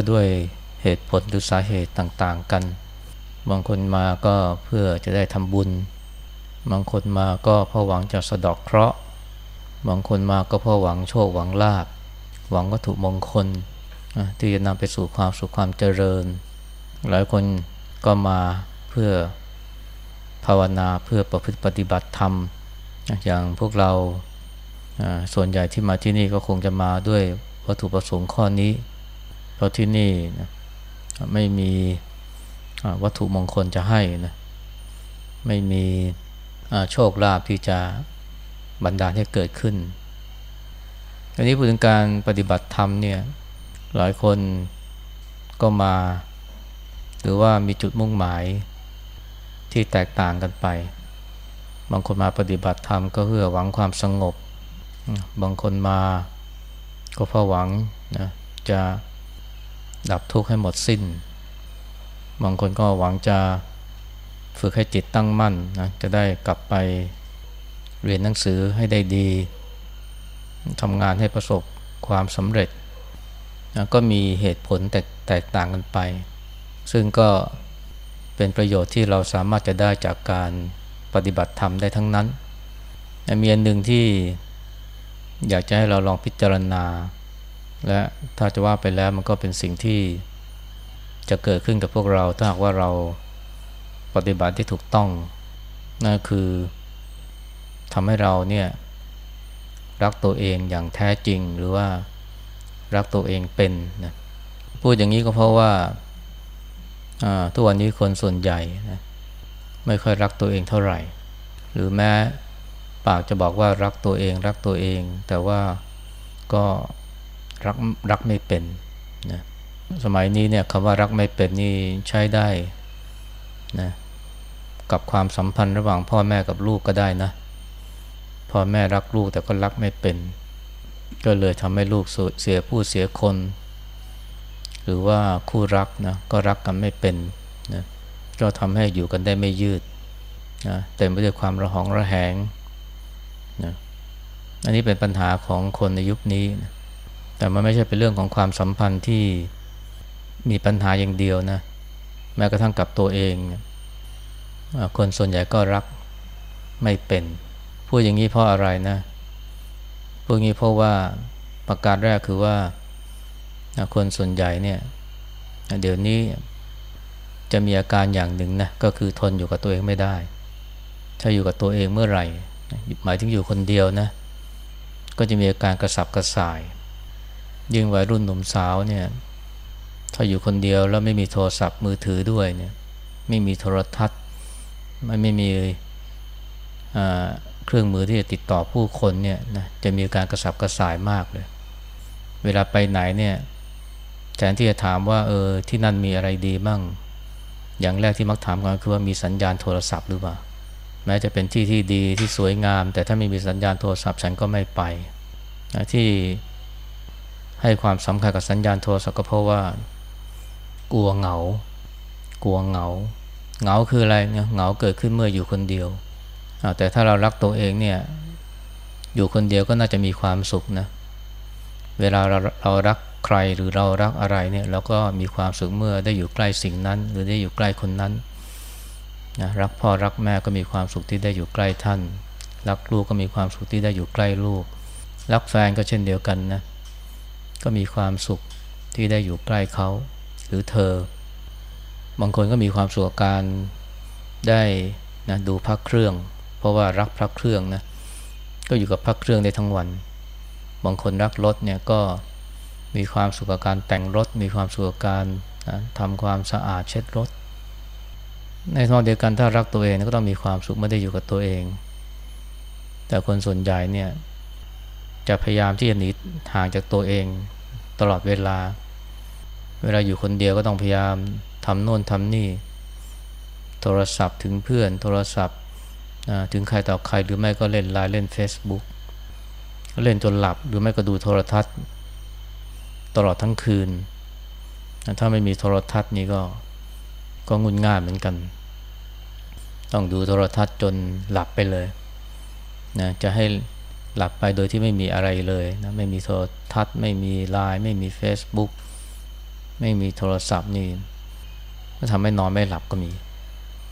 ก็ด้วยเหตุผลหรือสาเหตุต่างๆกัน บางคนมาก็เพื่อจะได้ทำบุญ บางคนมาก็เพราะหวังจะสะดอกเคราะห์ บางคนมาก็เพราะหวังโชคหวังลาภ หวังวัตถุมงคลที่จะนำไปสู่ความสุขความเจริญ หลายคนก็มาเพื่อภาวนาเพื่อประพฤติปฏิบัติธรรม อย่างพวกเราส่วนใหญ่ที่มาที่นี่ก็คงจะมาด้วยวัตถุประสงค์ข้อนี้ เพราะที่นี่นะไม่มีวัตถุมงคลจะให้นะไม่มีโชคลาภที่จะบันดาลให้เกิดขึ้นอันนี้พูดถึงการปฏิบัติธรรมเนี่ยหลายคนก็มา หรือว่ามีจุดมุ่งหมายที่แตกต่างกันไป บางคนมาปฏิบัติธรรมก็เพื่อหวังความสงบ บางคนมาก็เพราะหวังนะจะ ดับทุกข์ให้หมดสิ้น บางคนก็หวังจะฝึกให้จิตตั้งมั่นนะจะได้กลับไปเรียนหนังสือให้ได้ดีทำงานให้ประสบความสำเร็จนะก็มีเหตุผลแตกแตกต่างกันไป ซึ่งก็เป็นประโยชน์ที่เราสามารถจะได้จากการปฏิบัติธรรมได้ทั้งนั้นมีอันหนึ่งที่อยากจะให้เราลองพิจารณา และถ้าจะว่าไปแล้วมันก็เป็นสิ่งที่จะเกิดขึ้นกับพวกเราถ้าหากว่าเราปฏิบัติที่ถูกต้องนั่นคือทำให้เราเนี่ยรักตัวเองอย่างแท้จริงหรือว่ารักตัวเองเป็นนะพูดอย่างนี้ก็เพราะว่าทุกวันนี้คนส่วนใหญ่นะไม่ค่อยรักตัวเองเท่าไหร่ หรือแม้ปากจะบอกว่ารักตัวเองรักตัวเอง แต่ว่าก็ รักรักไม่เป็นนะสมัยนี้เนี่ยคำว่ารักไม่เป็นนี่ใช้ได้นะกับความสัมพันธ์ระหว่างพ่อแม่กับลูกก็ได้นะพ่อแม่รักลูกแต่ก็รักไม่เป็น ก็เลยทำให้ลูกเสียผู้เสียคน หรือว่าคู่รักนะก็รักกันไม่เป็นนะก็ทำให้อยู่กันได้ไม่ยืดนะเต็มไปด้วยความระหองระแหงนะอันนี้เป็นปัญหาของคนในยุคนี้นะ แต่มันไม่ใช่เป็นเรื่องของความสัมพันธ์ที่มีปัญหาอย่างเดียวนะ แม้กระทั่งกับตัวเอง คนส่วนใหญ่ก็รักไม่เป็นพูดอย่างนี้เพราะอะไรนะพูดอย่างนี้เพราะว่าประการแรกคือว่าคนส่วนใหญ่เนี่ยเดี๋ยวนี้จะมีอาการอย่างหนึ่งนะก็คือทนอยู่กับตัวเองไม่ได้ ถ้าอยู่กับตัวเองเมื่อไหร่ หมายถึงอยู่คนเดียวนะ ก็จะมีอาการกระสับกระส่าย ยิ่งวัยรุ่นหนุ่มสาวเนี่ย ถ้าอยู่คนเดียวแล้วไม่มีโทรศัพท์มือถือด้วยเนี่ย ไม่มีโทรทัศน์ไม่ไม่มีเครื่องมือที่จะติดต่อผู้คนเนี่ยนะจะมีการกระสับกระส่ายมากเลย เวลาไปไหนเนี่ยแทนที่จะถามว่าเออที่นั่นมีอะไรดีบ้างอย่างแรกที่มักถามกันคือว่ามีสัญญาณโทรศัพท์หรือเปล่าแม้จะเป็นที่ที่ดีที่สวยงาม แต่ถ้าไม่มีสัญญาณโทรศัพท์ฉันก็ไม่ไปที่ ให้ความสำคัญกับสัญญาณโทรศัพท์ก็เพราะว่า กลัวเหงา กลัวเหงา เหงาคืออะไรเนี่ยเหงาเกิดขึ้นเมื่ออยู่คนเดียว แต่ถ้าเรารักตัวเองเนี่ยอยู่คนเดียวก็น่าจะมีความสุขนะ เวลาเราเรารักใครหรือเรารักอะไรเนี่ยเราก็มีความสุขเมื่อได้อยู่ใกล้สิ่งนั้น หรือได้อยู่ใกล้คนนั้นนะรักพ่อรักแม่ก็มีความสุขที่ได้อยู่ใกล้ท่าน รักลูกก็มีความสุขที่ได้อยู่ใกล้ลูก รักแฟนก็เช่นเดียวกันนะ ก็มีความสุขที่ได้อยู่ใกล้เขาหรือเธอ บางคนก็มีความสุขการได้นะดูพักเครื่อง เพราะว่ารักพักเครื่องนะก็อยู่กับพักเครื่องได้ทั้งวัน บางคนรักรถเนี่ยก็มีความสุขกับการแต่งรถ มีความสุขกับการนะทำความสะอาดเช็ดรถ ในทางเดียวกันถ้ารักตัวเองก็ต้องมีความสุขไม่ได้อยู่กับตัวเอง แต่คนส่วนใหญ่เนี่ย จะพยายามที่จะหนีห่างจากตัวเองตลอดเวลา เวลาอยู่คนเดียวก็ต้องพยายามทำโน่นทำนี่ โทรศัพท์ถึงเพื่อน โทรศัพท์ถึงใครต่อใครหรือไม่ก็เล่นไลน์เล่น Facebook เล่นจนหลับหรือไม่ก็ดูโทรทัศน์ ตลอดทั้งคืน ถ้าไม่มีโทรทัศน์นี่ก็ก็งุนง่ายเหมือนกัน ต้องดูโทรทัศน์จนหลับไปเลยนะจะให้ หลับไปโดยที่ไม่มีอะไรเลยนะไม่มีโทรทัศน์ ไม่มีไลน์ไม่มี Facebook ไม่มีโทรศัพท์นี่ก็ทำให้นอนไม่หลับก็มี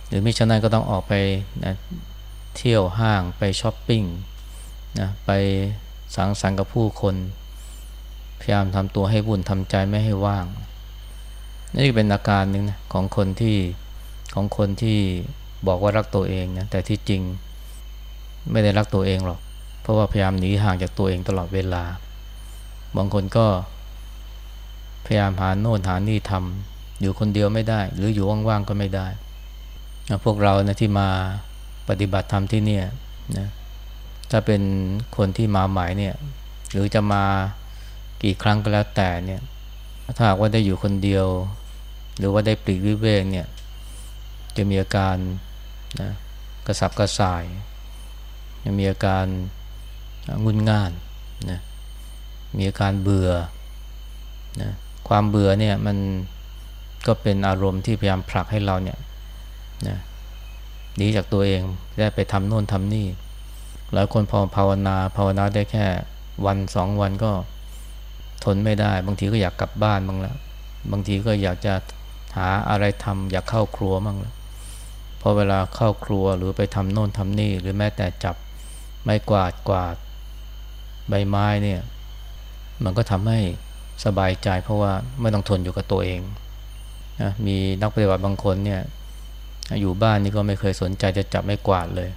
หรือมิฉะนั้นก็ต้องออกไปนะเที่ยวห้างไปช้อปปิ้งนะไปสังสรรค์กับผู้คน พยายามทำตัวให้วุ่นทำใจไม่ให้ว่าง นี่เป็นอาการหนึ่งนะของคนที่ของคนที่บอกว่ารักตัวเองนะแต่ที่จริงไม่ได้รักตัวเองหรอก ราะว่าพยายามหนีห่างจากตัวเองตลอดเวลา บางคนก็พยายามหาโน่นหานี่ทำอยู่คนเดียวไม่ได้ หรืออยู่ว่างๆก็ไม่ได้ พวกเรานะที่มาปฏิบัติธรรมที่นี่นะถ้าเป็นคนที่มาใหม่เนี่ย หรือจะมากี่ครั้งก็แล้วแต่เนี่ยถ้าหากว่าได้อยู่คนเดียว หรือว่าได้ปลีกวิเวกเนี่ย จะมีอาการนะกระสับกระส่ายจะมีอาการ งุนง่านนะมีอาการเบื่อนะความเบื่อเนี่ยมันก็เป็นอารมณ์ที่พยายามผลักให้เราเนี่ยนะหนีจากตัวเองได้ไปทำโน่นทำนี่หลายคนพอภาวนาภาวนาได้แค่วันสองวันก็ทนไม่ได้ บางทีก็อยากกลับบ้านบ้างแล้วบางทีก็อยากจะหาอะไรทำอยากเข้าครัวบ้างแล้วพอเวลาเข้าครัวหรือไปทำโน่นทำนี่ หรือแม้แต่จับไม้กวาดกวาด ใบไม้เนี่ยมันก็ทำให้สบายใจเพราะว่าไม่ต้องทนอยู่กับตัวเองนะมีนักปฏิบัติบางคนเนี่ยอยู่บ้านนี่ก็ไม่เคยสนใจจะจับไม้กวาดเลย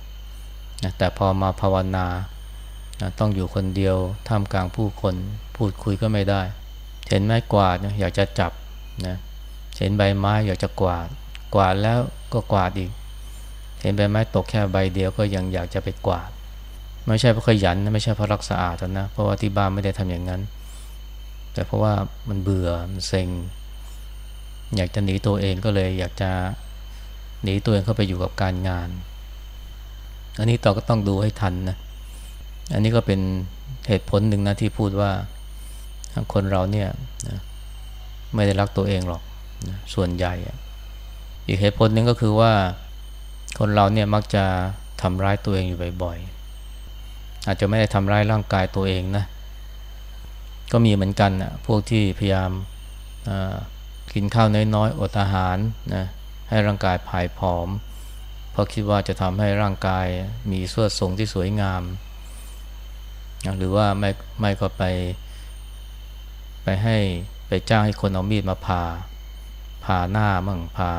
นะแต่พอมาภาวนานะต้องอยู่คนเดียวท่ามกลางผู้คนพูดคุยก็ไม่ได้ เห็นไม้กวาดนะอยากจะจับนะเห็นใบไม้อยากจะกวาด กวาดแล้วก็กวาดอีก เห็นใบไม้ตกแค่ใบเดียวก็ยังอยากจะไปกวาด ไม่ใช่เพราะขยันนะไม่ใช่เพราะรักสะอาดนะเพราะว่าที่บ้านไม่ได้ทำอย่างนั้น แต่เพราะว่ามันเบื่อมันเซ็ง อยากจะหนีตัวเองก็เลย อยากจะหนีตัวเองเข้าไปอยู่กับการงาน อันนี้ต่อก็ต้องดูให้ทันนะอันนี้ก็เป็นเหตุผลหนึ่งนะที่พูดว่าคนเราเนี่ยนะไม่ได้รักตัวเองหรอกนะส่วนใหญ่ อีกเหตุผลหนึ่งก็คือว่าคนเราเนี่ยมักจะทำร้ายตัวเองอยู่บ่อย อาจจะไม่ได้ทำร้ายร่างกายตัวเองนะก็มีเหมือนกันนะพวกที่พยายามกินข้าวน้อยๆอดอาหารนะให้ร่างกายผายผอม เพราะคิดว่าจะทำให้ร่างกายมีสวดทรงที่สวยงาม หรือว่าไม่ไม่ก็ไป ไปให้ไปจ้างให้คนเอามีดมาผ่าผ่าหน้าบ้างผ่า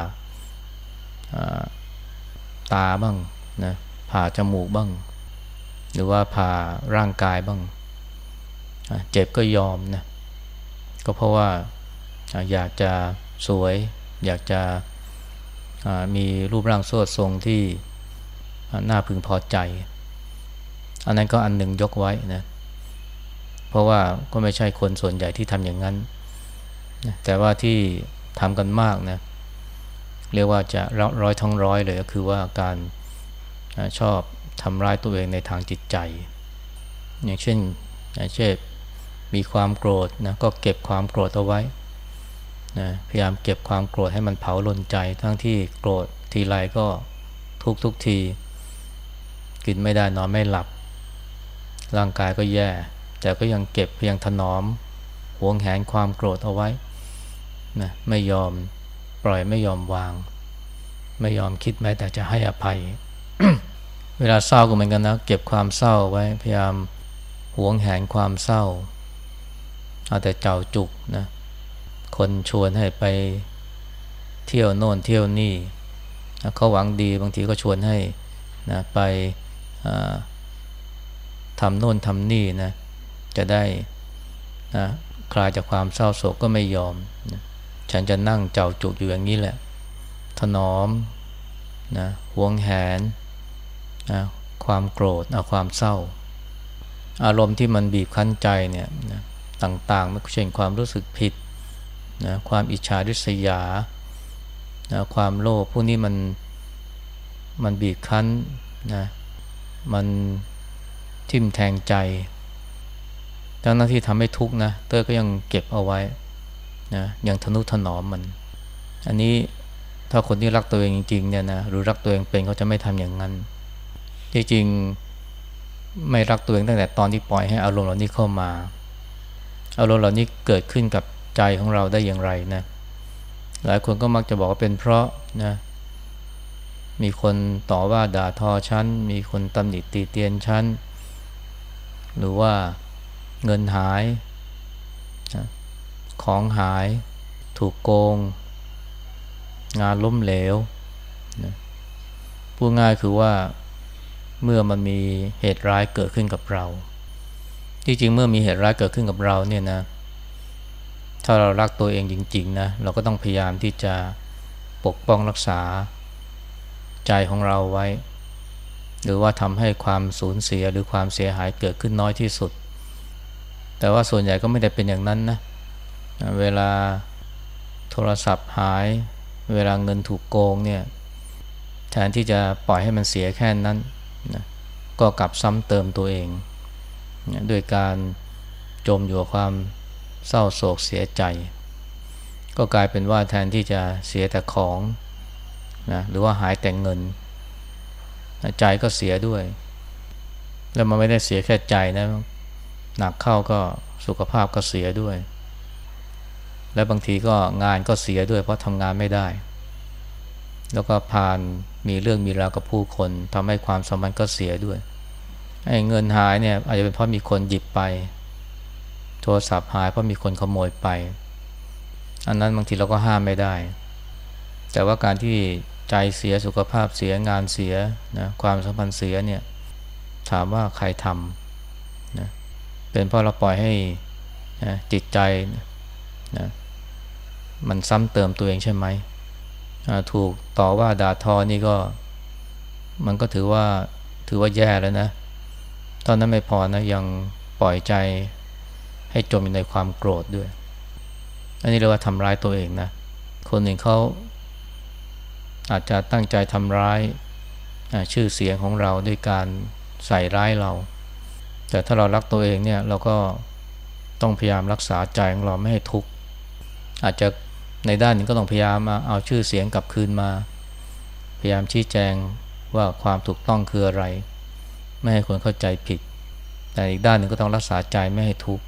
ตาบ้างนะผ่าจมูกบ้าง หรือว่าผ่าร่างกายบ้าง เจ็บก็ยอมนะก็เพราะว่าอยากจะสวย อยากจะมีรูปร่างสวดทรงที่น่าพึงพอใจ อันนั้นก็อันหนึ่งยกไว้นะเพราะว่าก็ไม่ใช่คนส่วนใหญ่ที่ทำอย่างนั้น แต่ว่าที่ทำกันมากนะเรียกว่าจะร้อยทั้งร้อยเลยก็คือว่าการชอบ ทำร้ายตัวเองในทางจิตใจ อย่างเช่นอย่างเช่นมีความโกรธนะก็เก็บความโกรธเอาไว้นะพยายามเก็บความโกรธให้มันเผาลนใจ ทั้งที่โกรธทีไรก็ทุกทุกที กินไม่ได้นอนไม่หลับ ร่างกายก็แย่ แต่ก็ยังเก็บเพียงถนอมหวงแหนความโกรธเอาไว้นะไม่ยอมปล่อยไม่ยอมวาง ไม่ยอมคิดแม้แต่จะให้อภัย เวลาเศร้าก็เหมือนกันนะเก็บความเศร้าไว้พยายามหวงแหนความเศร้าเอาแต่เจ้าจุกนะคนชวนให้ไปเที่ยวโน่นเที่ยวนี่เขาหวังดีบางทีก็ชวนให้นะไปทำโน่นทำนี่นะจะได้นะคลายจากความเศร้าโศกก็ไม่ยอมนะฉันจะนั่งเจ้าจุกอยู่อย่างนี้แหละ ถนอมนะหวงแหน นะความโกรธเอาความเศร้า อารมณ์ที่มันบีบคั้นใจเนี่ยนะต่างๆไม่เช่นความรู้สึกผิดนะความอิจฉาริษยานะความโลภพวกนี้มันมันบีบคั้นนะมันทิ่มแทงใจทั้งนั้นที่ทำให้ทุกข์นะเตอร์ก็ยังเก็บเอาไว้นะยังทนุถนอมมัน อันนี้ถ้าคนที่รักตัวเองจริงๆเนี่ยนะหรือรักตัวเองเป็นเขาจะไม่ทำอย่างนั้น จริงๆไม่รักตัวเองตั้งแต่ตอนที่ปล่อยให้อารมณ์เหล่านี้เข้ามา อารมณ์เหล่านี้เกิดขึ้นกับใจของเราได้อย่างไรนะหลายคนก็มักจะบอกว่าเป็นเพราะนะมีคนต่อว่าด่าทอฉัน มีคนตำหนิตีเตียนฉัน หรือว่าเงินหายนะของหาย ถูกโกง งานล้มเหลวนะพูดง่ายคือว่า เมื่อมันมีเหตุร้ายเกิดขึ้นกับเราที่จริงเมื่อมีเหตุร้ายเกิดขึ้นกับเราเนี่ยนะ ถ้าเรารักตัวเองจริงๆนะเราก็ต้องพยายามที่จะปกป้องรักษาใจของเราไว้ หรือว่าทำให้ความสูญเสียหรือความเสียหายเกิดขึ้นน้อยที่สุด แต่ว่าส่วนใหญ่ก็ไม่ได้เป็นอย่างนั้นนะ เวลาโทรศัพท์หาย เวลาเงินถูกโกงเนี่ยแทนที่จะปล่อยให้มันเสียแค่นั้น นะก็กลับซ้ำเติมตัวเองด้วยการจมอยู่กับความเศร้าโศกเสียใจ ก็กลายเป็นว่าแทนที่จะเสียแต่ของนะหรือว่าหายแต่เงินใจก็เสียด้วย แล้วมันไม่ได้เสียแค่ใจนะหนักเข้าก็สุขภาพก็เสียด้วย และบางทีก็งานก็เสียด้วยเพราะทำงานไม่ได้ แล้วก็ผ่านมีเรื่องมีราวกับผู้คนทำให้ความสัมพันธ์ก็เสียด้วยไอ้เงินหายเนี่ยอาจจะเป็นเพราะมีคนหยิบไป โทรศัพท์หายเพราะมีคนขโมยไป อันนั้นบางทีเราก็ห้ามไม่ได้ แต่ว่าการที่ใจเสียสุขภาพเสียงานเสียนะความสัมพันธ์เสียเนี่ยถามว่าใครทำนะเป็นเพราะเราปล่อยให้นะจิตใจนะมันซ้ำเติมตัวเองใช่ไหม ถูกต่อว่าด่าทอนี่ก็ มันก็ถือว่าถือว่าแย่แล้วนะ ตอนนั้นไม่พอนะยังปล่อยใจให้จมอยู่ในความโกรธด้วย อันนี้เรียกว่าทำร้ายตัวเองนะ คนหนึ่งเขาอาจจะตั้งใจทำร้ายชื่อเสียงของเราด้วยการใส่ร้ายเรา แต่ถ้าเรารักตัวเองเนี่ยเราก็ต้องพยายามรักษาใจของเราไม่ให้ทุกข์อาจจะ ในด้านนึงก็ต้องพยายามเอาชื่อเสียงกลับคืนมา พยายามชี้แจงว่าความถูกต้องคืออะไร ไม่ให้คนเข้าใจผิด แต่อีกด้านหนึ่งก็ต้องรักษาใจไม่ให้ทุกข์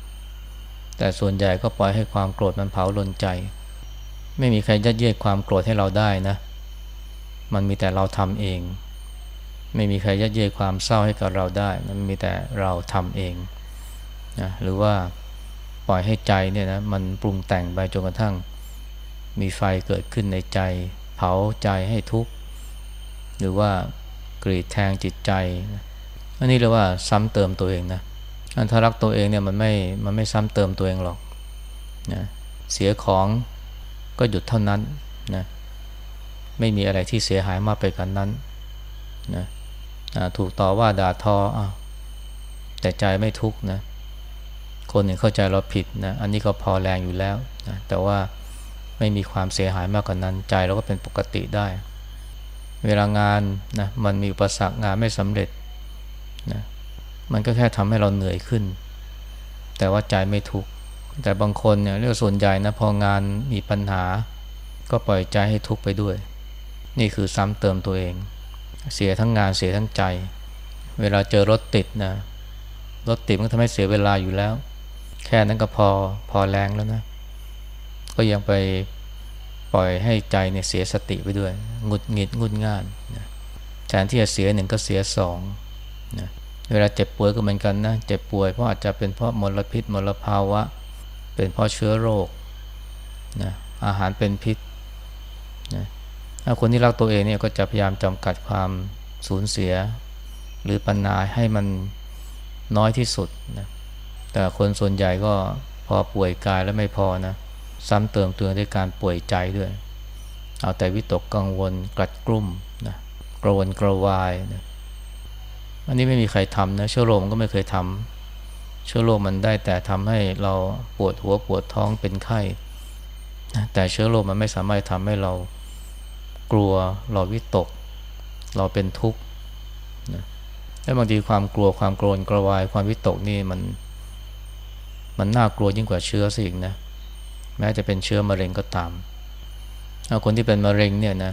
แต่ส่วนใหญ่ก็ปล่อยให้ความโกรธมันเผาลนใจ ไม่มีใครยัดเยียดความโกรธให้เราได้นะ มันมีแต่เราทำเอง ไม่มีใครยัดเยียดความเศร้าให้กับเราได้ มันมีแต่เราทำเองนะหรือว่าปล่อยให้ใจเนี่ยนะมันปรุงแต่งไปจนกระทั่ง มีไฟเกิดขึ้นในใจ เผาใจให้ทุกข์ หรือว่ากรีดแทงจิตใจ อันนี้เรียกว่าซ้ำเติมตัวเองนะอันถ้ารักตัวเองเนี่ยมันไม่ มันไม่ซ้ำเติมตัวเองหรอกนะเสียของก็หยุดเท่านั้นนะไม่มีอะไรที่เสียหายมากไปกันนั้นนะถูกต่อว่าด่าทออแต่ใจไม่ทุกข์นะคนหนึ่งเข้าใจเราผิดนะอันนี้ก็พอแรงอยู่แล้วนะแต่ว่า ไม่มีความเสียหายมากกว่านั้นใจเราก็เป็นปกติได้ เวลางานนะมันมีอุปสรรคงานไม่สำเร็จนะมันก็แค่ทำให้เราเหนื่อยขึ้น แต่ว่าใจไม่ทุกข์แต่บางคนเนี่ยเรียกส่วนใหญ่นะพองานมีปัญหา ก็ปล่อยใจให้ทุกข์ไปด้วย นี่คือซ้ำเติมตัวเอง เสียทั้งงานเสียทั้งใจ เวลาเจอรถติดนะรถติดมันทำให้เสียเวลาอยู่แล้ว แค่นั้นก็พอพอแรงแล้วนะ ก็ยังไปปล่อยให้ใจเนี่ยเสียสติไปด้วยงุดหงิดงุดง่านนะแทนที่จะเสียหนึ่งก็เสียสองนะเวลาเจ็บป่วยก็เหมือนกันนะเจ็บป่วยเพราะอาจจะเป็นเพราะมลพิษมลภาวะ เป็นเพราะเชื้อโรคนะอาหารเป็นพิษนะถ้าคนที่รักตัวเองเนี่ยก็จะพยายามจำกัดความสูญเสีย หรือปัญหาให้มันน้อยที่สุดนะแต่คนส่วนใหญ่ก็พอป่วยกายแล้วไม่พอนะ ซ้ำเติมตัวด้วยการป่วยใจด้วย เอาแต่วิตกกังวลกลัดกลุ้มนะกระวนกระวายนะอันนี้ไม่มีใครทำนะเชื้อโรคก็ไม่เคยทำเชื้อโรคมันได้แต่ทำให้เราปวดหัวปวดท้องเป็นไข้แต่เชื้อโรคมันไม่สามารถทำให้เรากลัวเราวิตก เราเป็นทุกข์นะและบางทีความกลัวความโกรนกระวายความวิตกนี่มัน มันน่ากลัวยิ่งกว่าเชื้อสิอีกนะ แม้จะเป็นเชื้อมะเร็งก็ตามเอาคนที่เป็นมะเร็งเนี่ยนะ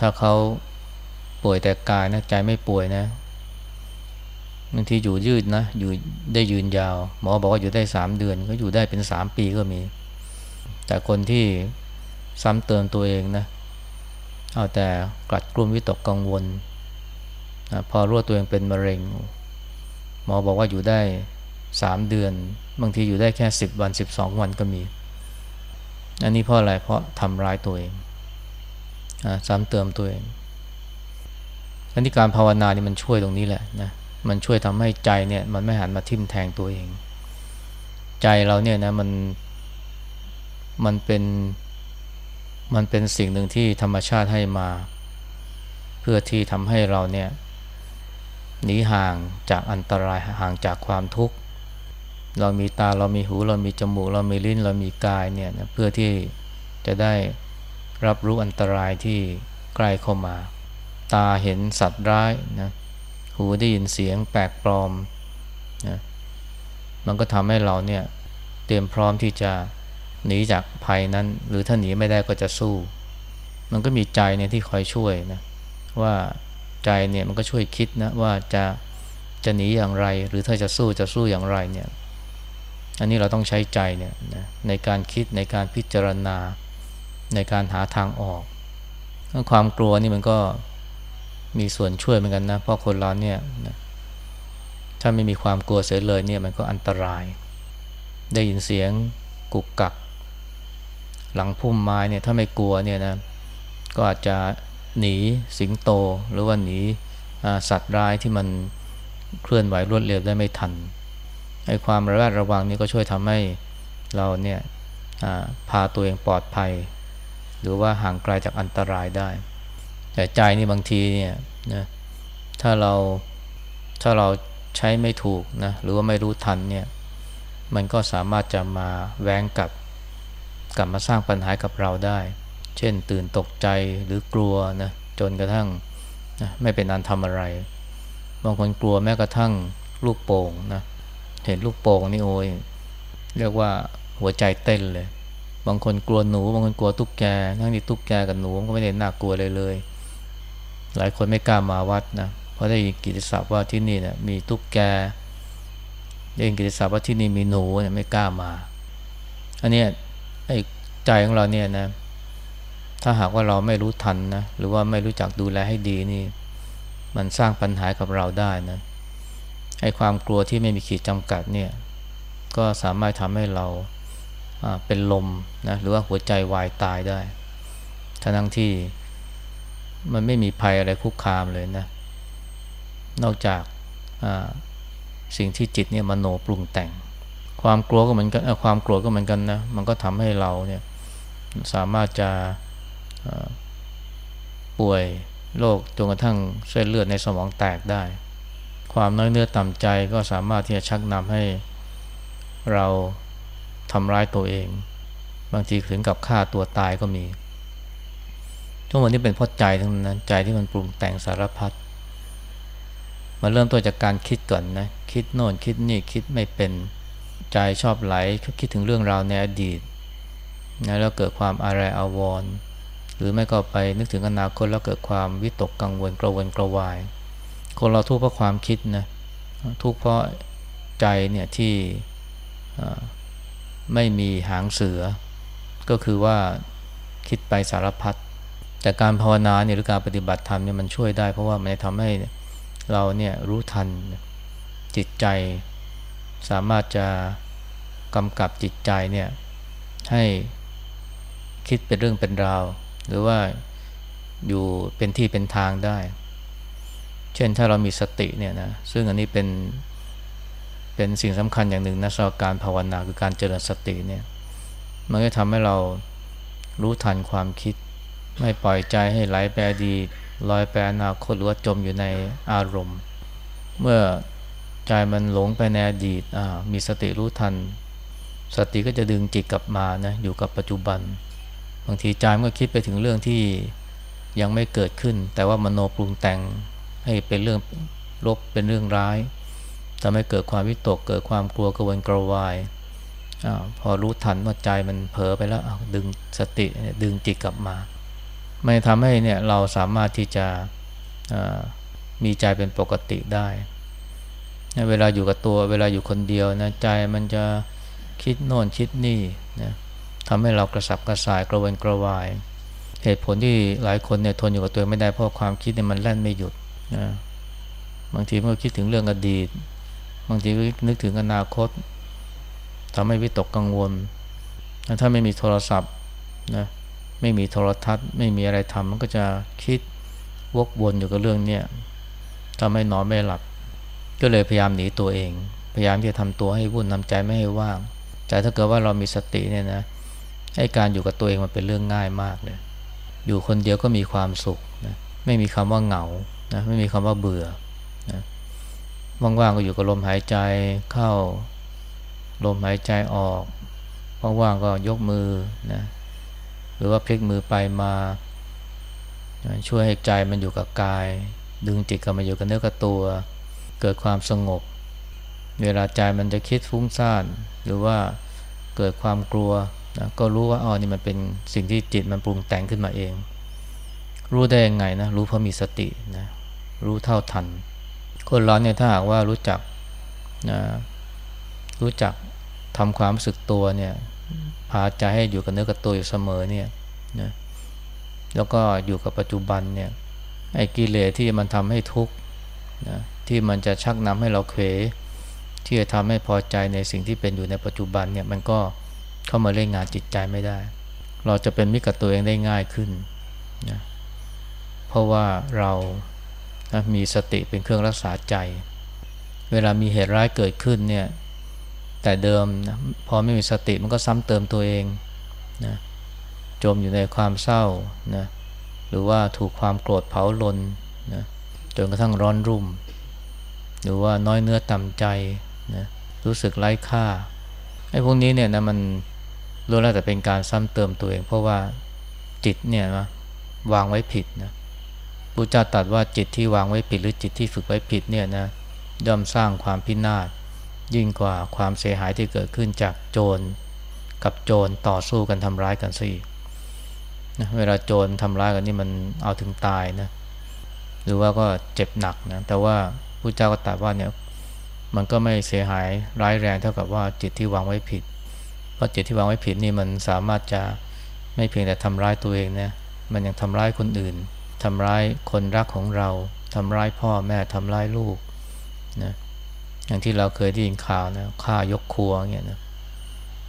ถ้าเขาป่วยแต่กายนะใจไม่ป่วยนะบางทีอยู่ยืดนะ อยู่ได้ยืนยาว หมอบอกว่าอยู่ได้สามเดือน ก็อยู่ได้เป็นสามปีก็มี แต่คนที่ซ้ำเติมตัวเองนะ เอาแต่กลัดกลุ้มวิตกกังวลนะพอรู้ตัวเองเป็นมะเร็ง หมอบอกว่าอยู่ได้สามเดือน บางทีอยู่ได้แค่สิบวันสิบสองวันก็มี อันนี้เพราะอะไร เพราะทำร้ายตัวเองอซ้ำเติมตัวเองอันนี้การภาวนานี่มันช่วยตรงนี้แหละนะมันช่วยทำให้ใจเนี่ย มันไม่หันมาทิ่มแทงตัวเอง ใจเราเนี่ยนะมันมันเป็นมันเป็นสิ่งหนึ่งที่ธรรมชาติให้มา เพื่อที่ทำให้เราเนี่ยหนีห่างจากอันตรายห่างจากความทุกข์ เรามีตาเรามีหูเรามีจมูก เรามีลิ้นเรามีกายเนี่ยนะเพื่อที่จะได้รับรู้อันตรายที่ใกล้เข้ามา ตาเห็นสัตว์ร้ายนะหูได้ยินเสียงแปลกปลอมนะมันก็ทำให้เราเนี่ยเตรียมพร้อมที่จะหนีจากภัยนั้น หรือถ้าหนีไม่ได้ก็จะสู้ มันก็มีใจเนี่ยที่คอยช่วยนะว่าใจเนี่ยมันก็ช่วยคิดนะว่าจะจะหนีอย่างไร หรือถ้าจะสู้จะสู้อย่างไรเนี่ย อันนี้เราต้องใช้ใจเนี่ยนะในการคิดในการพิจารณาในการหาทางออก ความกลัวนี่มันก็มีส่วนช่วยเหมือนกันนะ เพราะคนเราเนี่ยนะถ้าไม่มีความกลัวเสียเลยเนี่ยมันก็อันตราย ได้ยินเสียงกุกกัก หลังพุ่มไม้เนี่ยถ้าไม่กลัวเนี่ยนะก็อาจจะหนีสิงโต หรือว่าหนีสัตว์ร้ายที่มันเคลื่อนไหวรวดเร็วได้ไม่ทัน ไอ้ความระแวดระวังนี่ก็ช่วยทำให้เราเนี่ยพาตัวเองปลอดภัย หรือว่าห่างไกลาจากอันตรายได้ แต่ใจนี่บางทีเนี่ยนะถ้าเราถ้าเราใช้ไม่ถูกนะหรือว่าไม่รู้ทันเนี่ยมันก็สามารถจะมาแว้งกับกลับมาสร้างปัญหากับเราได้ เช่นตื่นตกใจหรือกลัวนะจนกระทั่งนะไม่เป็นอันทำอะไร บางคนกลัวแม้กระทั่งลูกโป่งนะ เห็นลูกโป่งนี่โอ้ยเรียกว่าหัวใจเต้นเลย บางคนกลัวหนูบางคนกลัวตุ๊กแกทั้งที่ตุ๊กแกกับหนูก็ไม่ได้น่ากลัวเลยเลย หลายคนไม่กล้ามาวัดนะเพราะได้ยินกิติศัพท์ว่าที่นี่เนี่ยมีตุ๊กแกได้ยินกิติศัพท์ว่าที่นี่มีหนูเนี่ยไม่กล้ามา อันนี้ไอ้ใจของเราเนี่ยนะ ถ้าหากว่าเราไม่รู้ทันนะหรือว่าไม่รู้จักดูแลให้ดีนี่ มันสร้างปัญหากับเราได้นะ ไอ้ความกลัวที่ไม่มีขีดจำกัดเนี่ยก็สามารถทำให้เราเป็นลมนะหรือว่าหัวใจวายตายได้ทั้งที่มันไม่มีภัยอะไรคุกคามเลยนะ นอกจากสิ่งที่จิตเนี่ยมโนปรุงแต่ง ความกลัวก็เหมือนกันความกลัวก็เหมือนกันนะ มันก็ทำให้เราเนี่ยสามารถจะป่วยโรคจนกระทั่งเส้นเลือดในสมองแตกได้ ความน้อยเนื้อต่ำใจก็สามารถที่จะชักนำให้เราทำร้ายตัวเอง บางทีถึงกับฆ่าตัวตายก็มีทั้งหมดนี้เป็นเพราะใจทั้งนั้นใจที่มันปรุงแต่งสารพัดมาเริ่มต้นจากการคิดก่อนนะคิดโน่นคิดนี่คิดไม่เป็นใจชอบไหลคิดถึงเรื่องราวในอดีตนะแล้วเกิดความอะไรอาวรณ์หรือไม่ก็ไปนึกถึงอนาคตแล้วเกิดความวิตกกังวลกระวนกระวาย คนเราทุกข์เพราะความคิดนะทุกข์เพราะใจเนี่ยที่ไม่มีหางเสือ ก็คือว่าคิดไปสารพัดแต่การภาวนาเนี่ยหรือการปฏิบัติธรรมเนี่ยมันช่วยได้ เพราะว่ามันทำให้เราเนี่ยรู้ทันจิตใจ สามารถจะกำกับจิตใจเนี่ยให้คิดเป็นเรื่องเป็นราว หรือว่าอยู่เป็นที่เป็นทางได้ เช่นถ้าเรามีสติเนี่ยนะซึ่งอันนี้เป็นเป็นสิ่งสำคัญอย่างหนึ่งนะสำหรับการภาวนาคือการเจริญสติเนี่ยมันก็ทำให้เรารู้ทันความคิด ไม่ปล่อยใจให้ไหลไปอดีตลอยไปอนาคตหรือว่าจมอยู่ในอารมณ์ เมื่อใจมันหลงไปในอดีตมีสติรู้ทัน สติก็จะดึงจิตกลับมานะอยู่กับปัจจุบัน บางทีใจมันก็คิดไปถึงเรื่องที่ยังไม่เกิดขึ้น แต่ว่ามโนปรุงแต่ง ให้เป็นเรื่องลบเป็นเรื่องร้ายทำให้เกิดความวิตกเกิดความกลัวกระวนกระวายอพอรู้ทันว่าใจมันเผลอไปแล้วดึงสติดึงจิตกลับมา ไม่ทำให้เนี่ยเราสามารถที่จะมีใจเป็นปกติได้ เวลาอยู่กับตัวเวลาอยู่คนเดียวนะใจมันจะคิดโน่นคิดนี่นะทำให้เรากระสับกระส่ายกระวนกระวาย เหตุผลที่หลายคนเนี่ยทนอยู่กับตัวไม่ได้เพราะความคิดเนี่ยมันแล่นไม่หยุด นะบางทีมันก็คิดถึงเรื่องอดีต บางทีก็นึกถึงอนาคตทำให้วิตกกังวล ถ้าไม่มีโทรศัพท์นะไม่มีโทรทัศน์ ไม่มีอะไรทำมันก็จะคิดวกวนอยู่กับเรื่องเนี้ยทำให้นอนไม่หลับ ก็เลยพยายามหนีตัวเอง พยายามที่จะทำตัวให้วุ่นทำใจไม่ให้ว่าง แต่ถ้าเกิดว่าเรามีสติเนี่ยนะให้การอยู่กับตัวเองมันเป็นเรื่องง่ายมากเลย อยู่คนเดียวก็มีความสุขนะไม่มีคำว่าเหงา นะไม่มีคำว่าเบื่อนะว่างๆก็อยู่กับลมหายใจเข้า ลมหายใจออกว่างๆก็ยกมือนะหรือว่าพลิกมือไปมาช่วยให้ใจมันอยู่กับกาย ดึงจิตกลับมาอยู่กับเนื้อกับตัว เกิดความสงบ เวลาใจมันจะคิดฟุ้งซ่าน หรือว่าเกิดความกลัวนะก็รู้ว่าอ๋อนี่มันเป็นสิ่งที่จิตมันปรุงแต่งขึ้นมาเอง รู้ได้ยังไงนะ รู้เพราะมีสตินะ รู้เท่าทัน คนเราเนี่ยถ้าหากว่ารู้จักนะรู้จักทำความรู้สึกตัวเนี่ยพาใจให้อยู่กับเนื้อกับตัวอยู่เสมอเนี่ยนะแล้วก็อยู่กับปัจจุบันเนี่ยไอ้กิเลสที่มันทำให้ทุกข์นะที่มันจะชักนำให้เราเขวที่จะทำให้พอใจในสิ่งที่เป็นอยู่ในปัจจุบันเนี่ยมันก็เข้ามาเล่นงานจิตใจไม่ได้ เราจะเป็นมิตรกับตัวเองได้ง่ายขึ้นนะเพราะว่าเรา นะมีสติเป็นเครื่องรักษาใจ เวลามีเหตุร้ายเกิดขึ้นเนี่ยแต่เดิมนะพอไม่มีสติมันก็ซ้ำเติมตัวเองนะจมอยู่ในความเศร้านะหรือว่าถูกความโกรธเผาลนนะจนกระทั่งร้อนรุ่ม หรือว่าน้อยเนื้อต่ำใจนะรู้สึกไร้ค่าไอ้พวกนี้เนี่ยนะมันรู้แล้วแต่เป็นการซ้ำเติมตัวเอง เพราะว่าจิตเนี่ยนะวางไว้ผิดนะ พุทธเจ้าตรัสว่าจิตที่วางไว้ผิดหรือจิตที่ฝึกไว้ผิดเนี่ยนะย่อมสร้างความพินาศยิ่งกว่าความเสียหายที่เกิดขึ้นจากโจรกับโจรต่อสู้กันทำร้ายกันสินะเวลาโจรทำร้ายกันนี่มันเอาถึงตายนะหรือว่าก็เจ็บหนักนะแต่ว่าพระเจ้าก็ตรัสว่าเนี่ยมันก็ไม่เสียหายร้ายแรงเท่ากับว่าจิตที่วางไว้ผิด เพราะจิตที่วางไว้ผิดนี่มันสามารถจะไม่เพียงแต่ทำร้ายตัวเองนะมันยังทำร้ายคนอื่น ทำร้ายคนรักของเราทำร้ายพ่อแม่ทำร้ายลูกนะอย่างที่เราเคยได้ยินข่าวนะฆ่ายกครัวเงี้ยนะ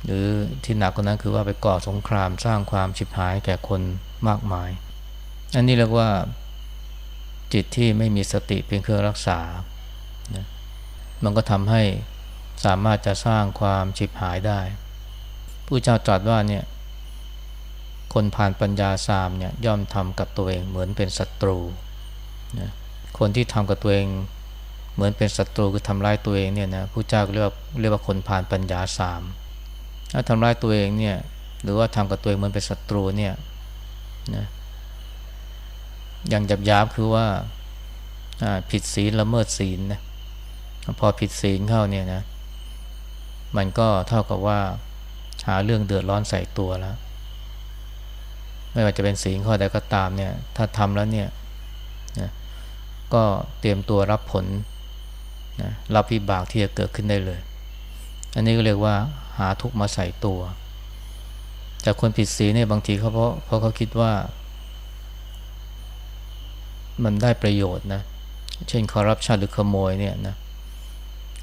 หรือที่หนักกว่านั้นคือว่าไปก่อสงครามสร้างความฉิบหายแก่คนมากมาย อันนี้เรียกว่าจิตที่ไม่มีสติเป็นเครื่องรักษานะมันก็ทำให้สามารถจะสร้างความฉิบหายได้ผู้เจ้าตรัสว่าเนี่ย คนผ่านปัญญาสามเนี่ยย่อมทำกับตัวเองเหมือนเป็นศัตรูนะคนที่ทำกับตัวเองเหมือนเป็นศัตรูคือทำร้ายตัวเองเนี่ยนะผู้เจ้าเรียกเรียกว่าคนผ่านปัญญาสามถ้าทำร้ายตัวเองเนี่ยหรือว่าทำกับตัวเองเหมือนเป็นศัตรูเนี่ยนะอย่างหยาบๆคือว่าผิดศีลละเมิดศีลนะพอผิดศีลเข้าเนี่ยนะมันก็เท่ากับว่าหาเรื่องเดือดร้อนใส่ตัวแล้ว ไม่ว่าจะเป็นศีลข้อใดก็ตามเนี่ยถ้าทำแล้วเนี่ยนะก็เตรียมตัวรับผลนะรับวิบากที่จะเกิดขึ้นได้เลย อันนี้ก็เรียกว่าหาทุกมาใส่ตัว จากคนผิดศีลเนี่ยบางทีเขาเพราะเพราะเขาคิดว่า มันได้ประโยชน์นะเช่นคอร์รัปชันหรือขโมยเนี่ยนะ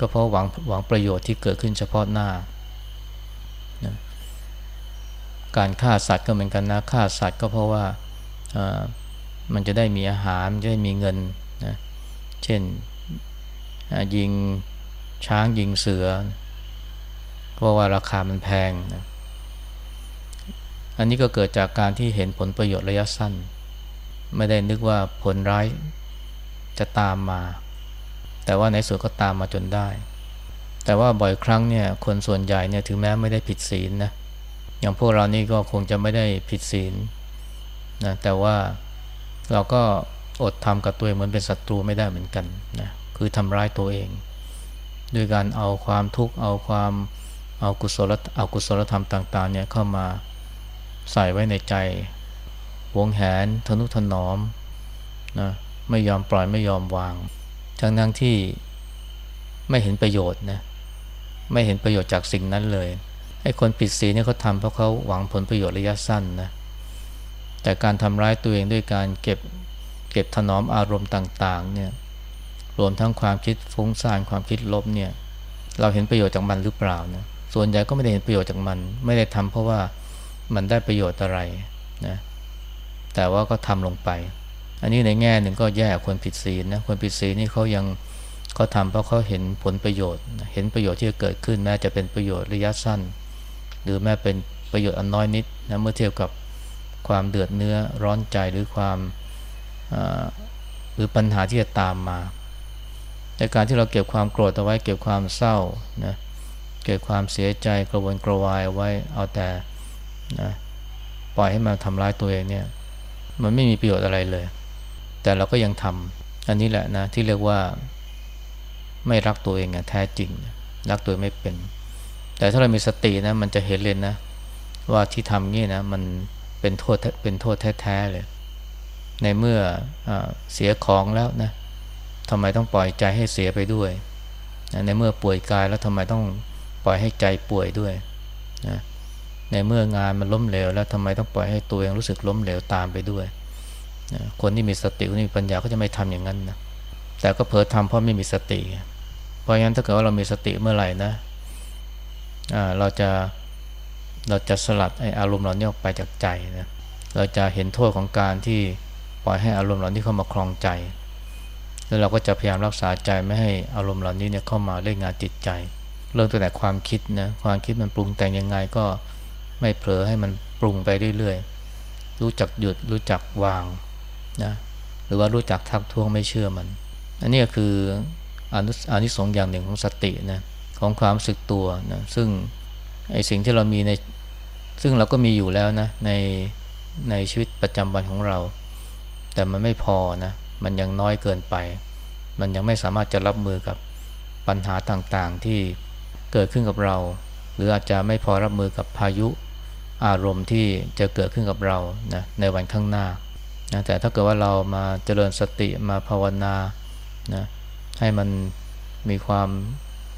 ก็เพราะหวังหวังประโยชน์ที่เกิดขึ้นเฉพาะหน้านะ การฆ่าสัตว์ก็เหมือนกันนะฆ่าสัตว์ก็เพราะว่ามันจะได้มีอาหาร จะได้มีเงินนะเช่นยิงช้างยิงเสือ เพราะว่าราคามันแพงนะอันนี้ก็เกิดจากการที่เห็นผลประโยชน์ระยะสั้น ไม่ได้นึกว่าผลร้ายจะตามมา แต่ว่าในสุดก็ตามมาจนได้ แต่ว่าบ่อยครั้งเนี่ยคนส่วนใหญ่เนี่ยถึงแม้ไม่ได้ผิดศีลนะ อย่างพวกเรานี่ก็คงจะไม่ได้ผิดศีลนะแต่ว่าเราก็อดทำกับตัวเองเหมือนเป็นศัตรูไม่ได้เหมือนกันนะคือทำร้ายตัวเอง ด้วยการเอาความทุกข์เอาความเอากุศลเอากุศลธรรมต่างๆเนี่ยเข้ามาใส่ไว้ในใจวงแหนทนุถนอมนะไม่ยอมปล่อยไม่ยอมวาง ทั้งทั้งที่ไม่เห็นประโยชน์นะไม่เห็นประโยชน์จากสิ่งนั้นเลย ไอ้คนผิดศีลเนี่ยเขาทำเพราะเขาหวังผลประโยชน์ระยะสั้นนะแต่การทำร้ายตัวเองด้วยการเก็บเก็บถนอมอารมณ์ต่างๆเนี่ยรวมทั้งความคิดฟุ้งซ่านความคิดลบเนี่ยเราเห็นประโยชน์จากมันหรือเปล่านะส่วนใหญ่ก็ไม่ได้เห็นประโยชน์จากมัน ไม่ได้ทำเพราะว่ามันได้ประโยชน์อะไรนะแต่ว่าก็ทำลงไป อันนี้ในแง่หนึ่งก็แย่คนผิดศีลนะคนผิดศีลนี่เขายังเขาทำเพราะเขาเห็นผลประโยชน์ เห็นประโยชน์ที่จะเกิดขึ้นแม้จะเป็นประโยชน์ระยะสั้น หรือแม้เป็นประโยชน์อันน้อยนิดนะเมื่อเทียบกับความเดือดเนื้อร้อนใจหรือความหรือปัญหาที่จะตามมา ในการที่เราเก็บความโกรธเอาไว้เก็บความเศร้านะเกิดความเสียใจกระวนกระวายไว้เอาแต่นะปล่อยให้มันทำร้ายตัวเองเนี่ยมันไม่มีประโยชน์อะไรเลย แต่เราก็ยังทำอันนี้แหละนะที่เรียกว่าไม่รักตัวเองแท้จริง รักตัวไม่เป็น แต่ถ้าเรามีสตินะ มันจะเห็นเลยนะ ว่าที่ทำนี่นะ มันเป็นโทษเป็นโทษแท้ๆเลย ในเมื่ออเสียของแล้วนะทำไมต้องปล่อยใจให้เสียไปด้วย ในเมื่อป่วยกายแล้วทำไมต้องปล่อยให้ใจป่วยด้วยนะในเมื่องานมันล้มเหลวแล้วทำไมต้องปล่อยให้ตัวเองรู้สึกล้มเหลวตามไปด้วยนะคนที่มีสติคนที่มีปัญญาก็จะไม่ทำอย่างนั้นนะแต่ก็เผลอทำเพราะไม่มีสติ เพราะงั้นถ้าเกิดว่าเรามีสติเมื่อไหร่นะ เราจะเราจะสลัดไออารมณ์เหล่านี้ออกไปจากใจนะเราจะเห็นโทษของการที่ปล่อยให้อารมณ์เหล่านี้เข้ามาคลองใจ แล้วเราก็จะพยายามรักษาใจไม่ให้อารมณ์เหล่านี้เนี่ยเข้ามาเล่นงานจิตใจ เริ่มตั้งแต่ความคิดนะความคิดมันปรุงแต่งยังไงก็ไม่เผลอให้มันปรุงไปเรื่อยๆรู้จักหยุดรู้จักวางนะหรือว่ารู้จักทักท้วงไม่เชื่อมัน อันนี้ก็คืออนุอนิสงส์อย่างหนึ่งของสตินะ ของความสึกตัวนะซึ่งไอสิ่งที่เรามีในซึ่งเราก็มีอยู่แล้วนะในในชีวิตประจำวันของเรา แต่มันไม่พอนะมันยังน้อยเกินไป มันยังไม่สามารถจะรับมือกับปัญหาต่างๆที่เกิดขึ้นกับเรา หรืออาจจะไม่พอรับมือกับพายุอารมณ์ที่จะเกิดขึ้นกับเรานะในวันข้างหน้านะแต่ถ้าเกิดว่าเรามาเจริญสติมาภาวนานะให้มันมีความ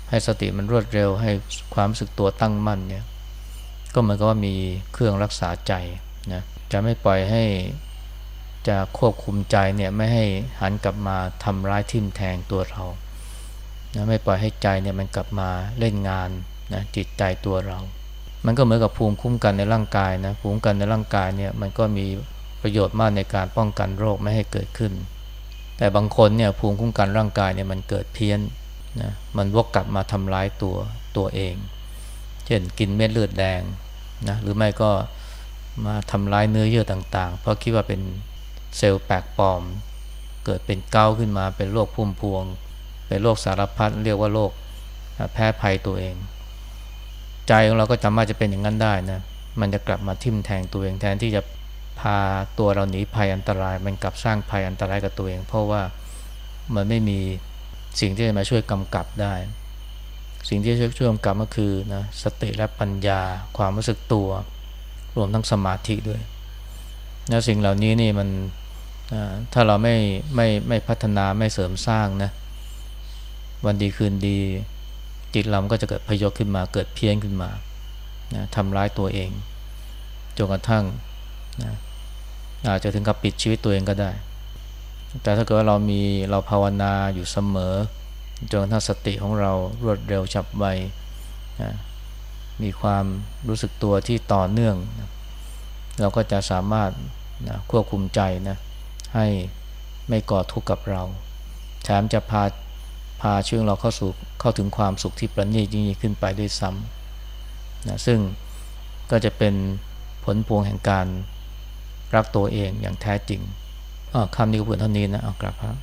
ให้สติมันรวดเร็ว ให้ความรู้สึกตัวตั้งมั่นเนี่ยก็เหมือนกับว่ามีเครื่องรักษาใจนะจะไม่ปล่อยให้จะควบคุมใจเนี่ยไม่ให้หันกลับมาทำร้ายทิ่มแทงตัวเรานะไม่ปล่อยให้ใจเนี่ยมันกลับมาเล่นงานนะจิตใจตัวเรา มันก็เหมือนกับภูมิคุ้มกันในร่างกายนะภูมิคุ้มกันในร่างกายเนี่ยมันก็มีประโยชน์มากในการป้องกันโรคไม่ให้เกิดขึ้น แต่บางคนเนี่ยภูมิคุ้มกันร่างกายเนี่ยมันเกิดเพี้ยน นะมันวกกลับมาทำร้ายตัวตัวเอง เช่นกินเม็ดเลือดแดงนะหรือไม่ก็มาทำร้ายเนื้อเยื่อต่างๆ เพราะคิดว่าเป็นเซลล์แปลกปลอม เกิดเป็นเกาขึ้นมาเป็นโรคพุ่มพวง เป็นโรคสารพัดเรียกว่าโรคแพ้ภัยตัวเอง ใจของเราก็จำว่าจะเป็นอย่างนั้นได้นะมันจะกลับมาทิ่มแทงตัวเองแทนที่จะพาตัวเราหนีภัยอันตราย มันกลับสร้างภัยอันตรายกับตัวเอง เพราะว่ามันไม่มี สิ่งที่จะมาช่วยกำกับได้ สิ่งที่จะช่วยกำกับก็คือนะสติและปัญญา ความรู้สึกตัว รวมทั้งสมาธิด้วยนะสิ่งเหล่านี้นี่มันถ้าเราไม่ไม่ไม่พัฒนาไม่เสริมสร้างนะวันดีคืนดีจิตเราก็จะเกิดพยศขึ้นมาเกิดเพี้ยนขึ้นมานะทำร้ายตัวเองจนกระทั่งนะอาจจะถึงกับปิดชีวิตตัวเองก็ได้ แต่ถ้าเกิดว่าเรามีเราภาวนาอยู่เสมอจนทั่งสติของเรารวดเร็วฉับไวนะมีความรู้สึกตัวที่ต่อเนื่องนะเราก็จะสามารถนะควบคุมใจนะให้ไม่ก่อทุกข์กับเราแถมจะพาพาชีวิตเราเข้าสู่เข้าถึงความสุขที่ประณีตยิ่งขึ้นไปด้วยซ้ำนะซึ่งก็จะเป็นผลพวงแห่งการรักตัวเองอย่างแท้จริง คำนี้ก็พูดเท่านี้นะเอากลับครับ